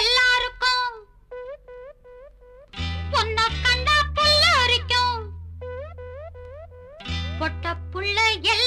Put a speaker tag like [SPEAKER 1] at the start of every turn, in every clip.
[SPEAKER 1] எல்லாருக்கும். பொண்ண கண்டா புள்ள வரைக்கும் பொட்ட புள்ள எல்லா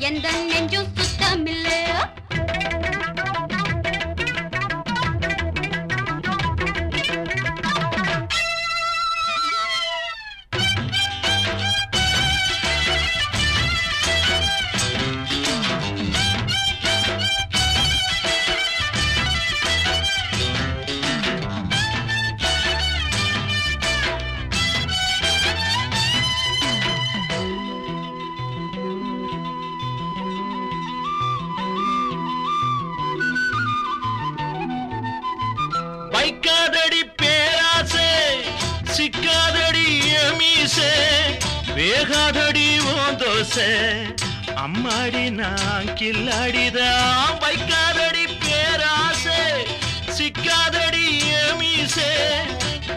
[SPEAKER 1] எந்த
[SPEAKER 2] வைக்காதடி பேராசே சிக்காதடி மீசே வேகாதடி ஓந்தோசே அம்மாடி நான் கில்லாடிதான் வைக்காதடி பேராசே சிக்காதடி மீசே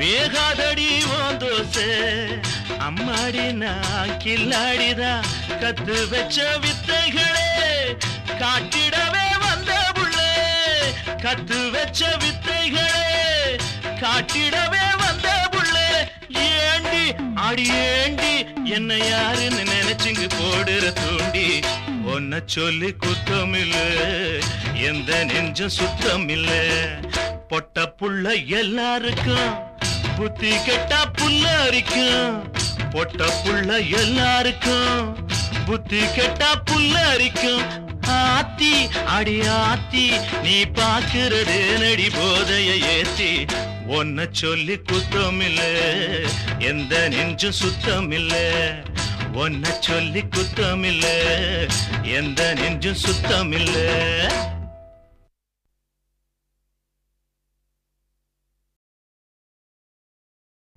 [SPEAKER 2] வேகாதடி ஓந்தோசே அம்மாடி நான் கில்லாடிதான் கத்து வச்ச வித்தைகளே காட்டிடவே வந்த புள்ளே. கத்து வச்ச வித்தைகளே காட்டிடவே வந்த புள்ளே. ஏண்டி அடி ஏண்டி என்ன யாருன்னு நினைச்சுங்க போடுற தூண்டி. ஒன்ன சொல்லி குத்தம் இல்ல எந்த நெஞ்சும் சுத்தம் இல்ல பொட்ட புள்ள எல்லாருக்கும் புத்தி கெட்டா புல்ல அரிக்கும். பொட்ட புள்ள எல்லாருக்கும் புத்தி கெட்டா புல்ல அரிக்கும். ஆத்தி அடி ஆத்தி நீ பாக்குறது நடி போதைய ஏத்தி. ஒன்ன சொல்லி குத்தம் இல்ல எந்த நெஞ்சும் சுத்தம் இல்ல ஒன்ன சொல்லி குத்தம் இல்ல எந்த நெஞ்சும் சுத்தம் இல்லை